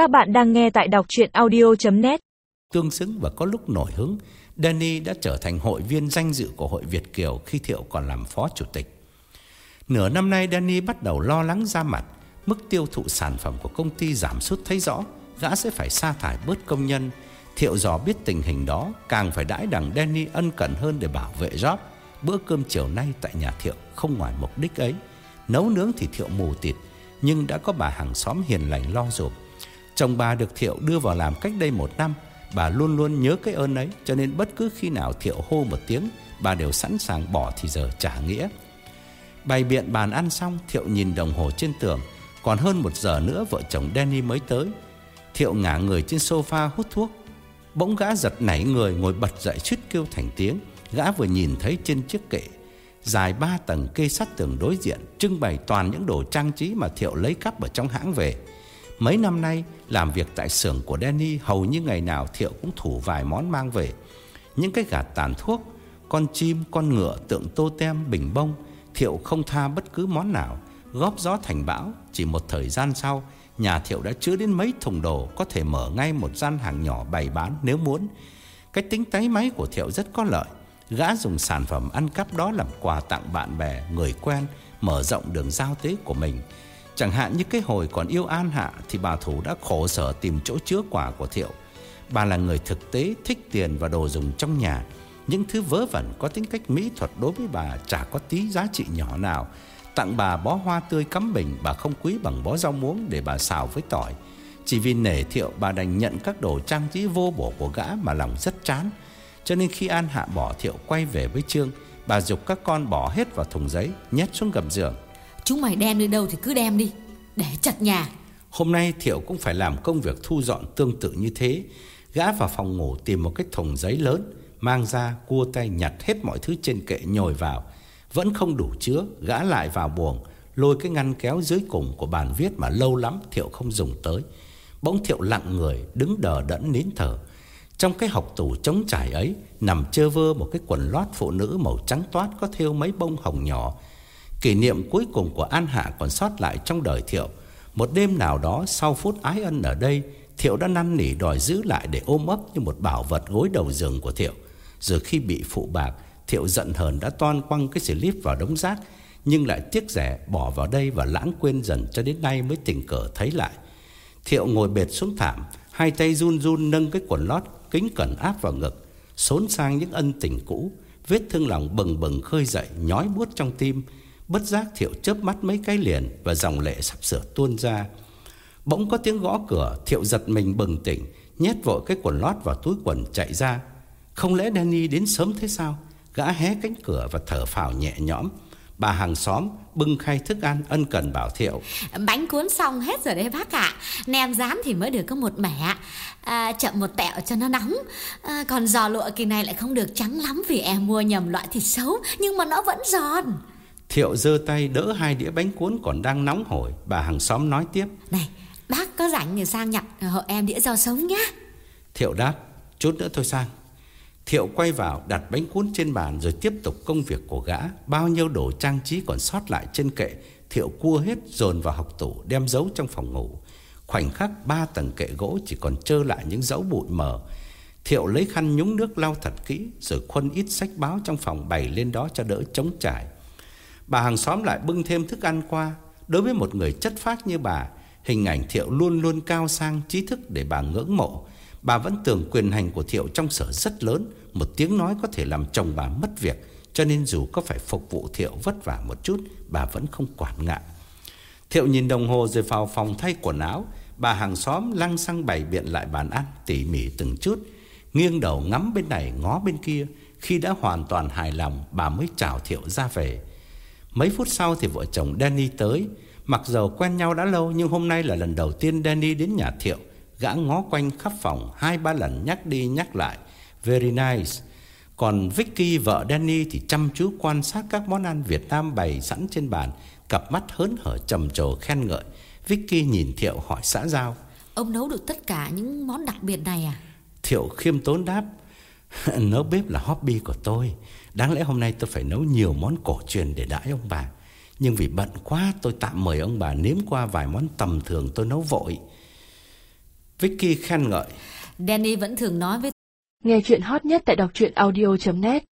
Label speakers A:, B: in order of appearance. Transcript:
A: Các bạn đang nghe tại đọc chuyện audio.net
B: Tương xứng và có lúc nổi hứng, Danny đã trở thành hội viên danh dự của hội Việt Kiều khi Thiệu còn làm phó chủ tịch. Nửa năm nay Danny bắt đầu lo lắng ra mặt, mức tiêu thụ sản phẩm của công ty giảm sút thấy rõ, gã sẽ phải sa thải bớt công nhân. Thiệu dò biết tình hình đó, càng phải đãi đằng Danny ân cần hơn để bảo vệ job. Bữa cơm chiều nay tại nhà Thiệu không ngoài mục đích ấy. Nấu nướng thì Thiệu mù tịt, nhưng đã có bà hàng xóm hiền lành lo giúp. Chồng bà được Thiệu đưa vào làm cách đây một năm, bà luôn luôn nhớ cái ơn ấy, cho nên bất cứ khi nào Thiệu hô một tiếng, bà đều sẵn sàng bỏ thì giờ trả nghĩa. Bày biện bàn ăn xong, Thiệu nhìn đồng hồ trên tường, còn hơn một giờ nữa vợ chồng Danny mới tới. Thiệu ngả người trên sofa hút thuốc. Bỗng gã giật nảy người ngồi bật dậy suýt kêu thành tiếng. Gã vừa nhìn thấy trên chiếc kệ dài ba tầng kê sắt tường đối diện trưng bày toàn những đồ trang trí mà Thiệu lấy cắp ở trong hãng về. Mấy năm nay làm việc tại xưởng của Danny hầu như ngày nào Thiệu cũng thủ vài món mang về. Những cái gạt tàn thuốc, con chim, con ngựa, tượng tô tem, bình bông, Thiệu không tha bất cứ món nào, góp gió thành bão, chỉ một thời gian sau, nhà Thiệu đã chứa đến mấy thùng đồ có thể mở ngay một gian hàng nhỏ bày bán nếu muốn. Cái tính tái máy của Thiệu rất có lợi. Gã dùng sản phẩm ăn cắp đó làm quà tặng bạn bè, người quen, mở rộng đường giao tế của mình. Chẳng hạn như cái hồi còn yêu An Hạ thì bà Thủ đã khổ sở tìm chỗ chứa quả của Thiệu. Bà là người thực tế, thích tiền và đồ dùng trong nhà. Những thứ vớ vẩn có tính cách mỹ thuật đối với bà chả có tí giá trị nhỏ nào. Tặng bà bó hoa tươi cắm bình bà không quý bằng bó rau muống để bà xào với tỏi. Chỉ vì nể Thiệu bà đành nhận các đồ trang trí vô bổ của gã mà lòng rất chán. Cho nên khi An Hạ bỏ Thiệu quay về với Trương, bà dục các con bỏ hết vào thùng giấy, nhét xuống gầm giường.
C: Chúng mày đem đi đâu thì cứ đem đi Để chặt nhà
B: Hôm nay Thiệu cũng phải làm công việc thu dọn tương tự như thế. Gã vào phòng ngủ tìm một cái thùng giấy lớn, mang ra cua tay nhặt hết mọi thứ trên kệ nhồi vào. Vẫn không đủ chứa, gã lại vào buồng, lôi cái ngăn kéo dưới cùng của bàn viết mà lâu lắm Thiệu không dùng tới. Bỗng Thiệu lặng người, đứng đờ đẫn nín thở. Trong cái học tủ trống trải ấy nằm chơ vơ một cái quần lót phụ nữ màu trắng toát có thêu mấy bông hồng nhỏ. Kỷ niệm cuối cùng của An Hạ còn sót lại trong đời Thiệu. Một đêm nào đó sau phút ái ân ở đây, Thiệu đã năn nỉ đòi giữ lại để ôm ấp như một bảo vật gối đầu giường của Thiệu. Rồi khi bị phụ bạc, Thiệu giận hờn đã toan quăng cái slip vào đống rác, nhưng lại tiếc rẻ bỏ vào đây và lãng quên dần cho đến nay mới tình cờ thấy lại. Thiệu ngồi bệt xuống thảm, hai tay run run nâng cái quần lót kính cẩn áp vào ngực, xốn sang những ân tình cũ, vết thương lòng bừng bừng khơi dậy, nhói buốt trong tim. Bất giác Thiệu chớp mắt mấy cái liền và dòng lệ sắp sửa tuôn ra. Bỗng có tiếng gõ cửa, Thiệu giật mình bừng tỉnh, nhét vội cái quần lót vào túi quần chạy ra. Không lẽ Danny đến sớm thế sao? Gã hé cánh cửa và thở phào nhẹ nhõm. Bà hàng xóm bưng khay thức ăn ân cần bảo Thiệu.
C: Bánh cuốn xong hết rồi đấy bác ạ Nem rán thì mới được có một mẻ à, Chậm một tẹo cho nó nóng à, Còn giò lụa kỳ này lại không được trắng lắm Vì em mua nhầm loại thịt xấu Nhưng mà nó vẫn giòn
B: Thiệu giơ tay đỡ hai đĩa bánh cuốn còn đang nóng hổi. Bà hàng xóm nói tiếp.
C: Này bác có rảnh thì sang nhặt hộ em đĩa rau sống nhá
B: Thiệu đáp. Chút nữa thôi sang. Thiệu quay vào đặt bánh cuốn trên bàn rồi tiếp tục công việc của gã. Bao nhiêu đồ trang trí còn sót lại trên kệ. Thiệu cua hết dồn vào học tủ đem giấu trong phòng ngủ. Khoảnh khắc ba tầng kệ gỗ chỉ còn trơ lại những dấu bụi mờ. Thiệu lấy khăn nhúng nước lau thật kỹ rồi khuân ít sách báo trong phòng bày lên đó cho đỡ trống trải. Bà hàng xóm lại bưng thêm thức ăn qua. Đối với một người chất phác như bà, hình ảnh Thiệu luôn luôn cao sang trí thức để bà ngưỡng mộ. Bà vẫn tưởng quyền hành của Thiệu trong sở rất lớn, một tiếng nói có thể làm chồng bà mất việc, cho nên dù có phải phục vụ Thiệu vất vả một chút, bà vẫn không quản ngại. Thiệu nhìn đồng hồ rồi vào phòng thay quần áo, bà hàng xóm lăng xăng bày biện lại bàn ăn tỉ mỉ từng chút, nghiêng đầu ngắm bên này ngó bên kia, khi đã hoàn toàn hài lòng, bà mới chào Thiệu ra về. Mấy phút sau thì vợ chồng Danny tới, mặc dầu quen nhau đã lâu nhưng hôm nay là lần đầu tiên Danny đến nhà Thiệu. Gã ngó quanh khắp phòng hai ba lần nhắc đi nhắc lại. Very nice. Còn Vicky vợ Danny thì chăm chú quan sát các món ăn Việt Nam bày sẵn trên bàn Cặp mắt hớn hở trầm trồ khen ngợi. Vicky nhìn Thiệu hỏi xã giao.
C: Ông nấu được tất cả những món đặc biệt này à?
B: Thiệu khiêm tốn đáp Nấu bếp là hobby của tôi. Đáng lẽ hôm nay tôi phải nấu nhiều món cổ truyền để đãi ông bà. Nhưng vì bận quá tôi tạm mời ông bà nếm qua vài món tầm thường tôi nấu vội. Vicky khen ngợi.
C: Danny vẫn thường nói với
A: Nghe chuyện hot nhất tại đọc truyện audio.net